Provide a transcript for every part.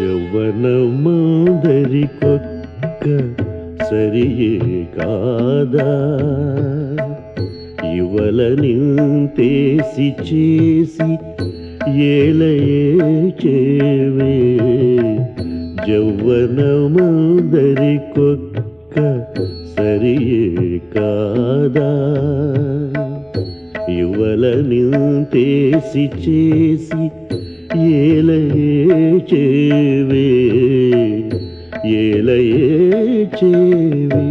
యౌవనమందరి కొక్క సరియే కాదా? ఇవల నింతేసి చేసి ఏలయే చేవే. యౌవనమందరి కొక్క సరియే కాదా? ఇవల నింతేసి చేసి ఏలయే చేవే ఏలయే చేవే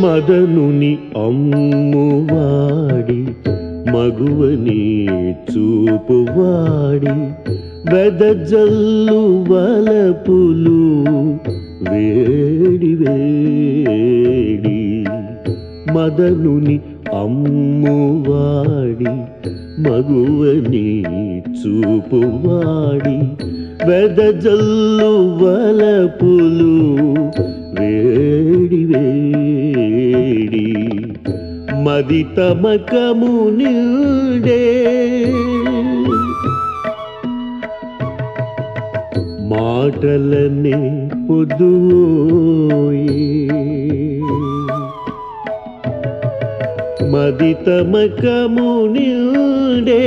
మదనుని అమ్మువాడి మగువని చూపువాడి వెదజల్లు వలపులు వే మదనుని అమ్మువాడి మగువని చూపువాడి వెదజల్లు వలపులు వేడి వేడి మది తమకము నిండే. మాటలనే పొదువోయే మదితమకము నిండే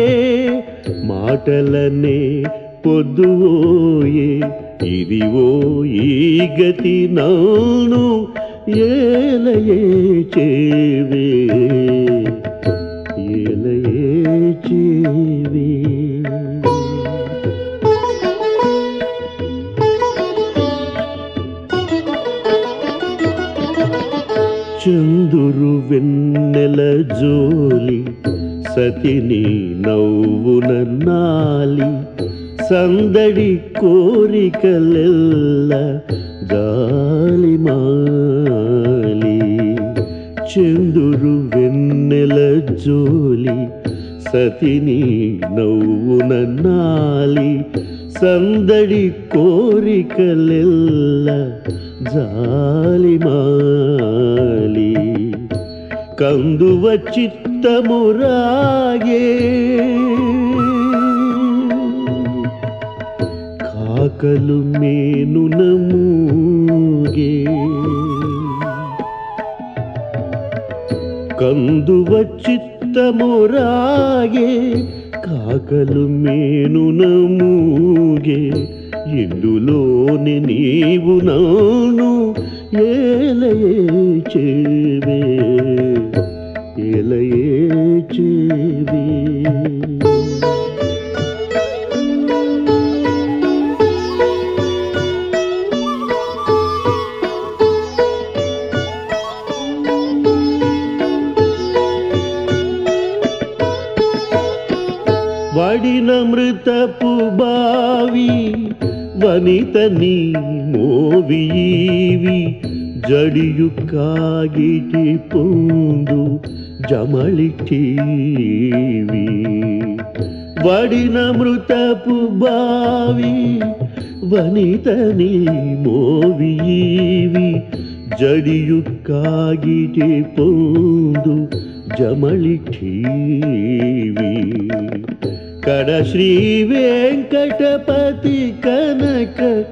మాటలనే పొద్దువోయే. ఇదివో ఈ గతి నాను ఏలయే చేవే. ఏలయే చేవే. చందురు వెన్నెల జోలి సతిని నవ్వున నాలి సందడి కోరికలెల్ల జాలి మాలి. చందురు వెన్నెల జోలి సతిని నవ్వున నాలి సందడి కోరికలెల్ల జాలి మాలి కందువ చిత్తమురాగే కాకలు మేను నమూగే కందువ చిత్తమురాగే కాకలు మేను నమూగే ఇందులోని నీవు నాను ఏలయేచేవే ఏలయేచేవే వడిన మృతపు బావి వనితని మోవీవి జడియు కాగిటి పొందు జమళిటీవి వడిన మృతపు బావి వనితని మోవీవి జడియు కాగిటి పొందు జమళిటీవి కడ శ్రీ వెంకటపతి కనక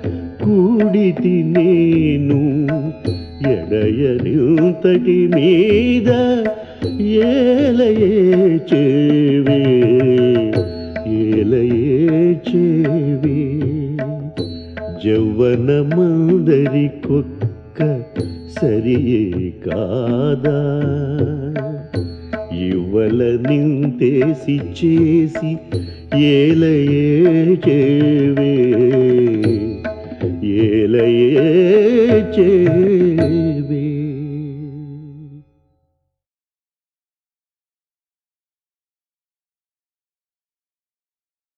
కూడితి నేను ఎడయనింతటి మీద ఏలయే చేవే. ఏలయే చేవే. జవ్వనమందరి కొక్క సరియే కాదా? ఇవ్వల నింతేసి చేసి ఏలయే చేవే. ఏలయే చే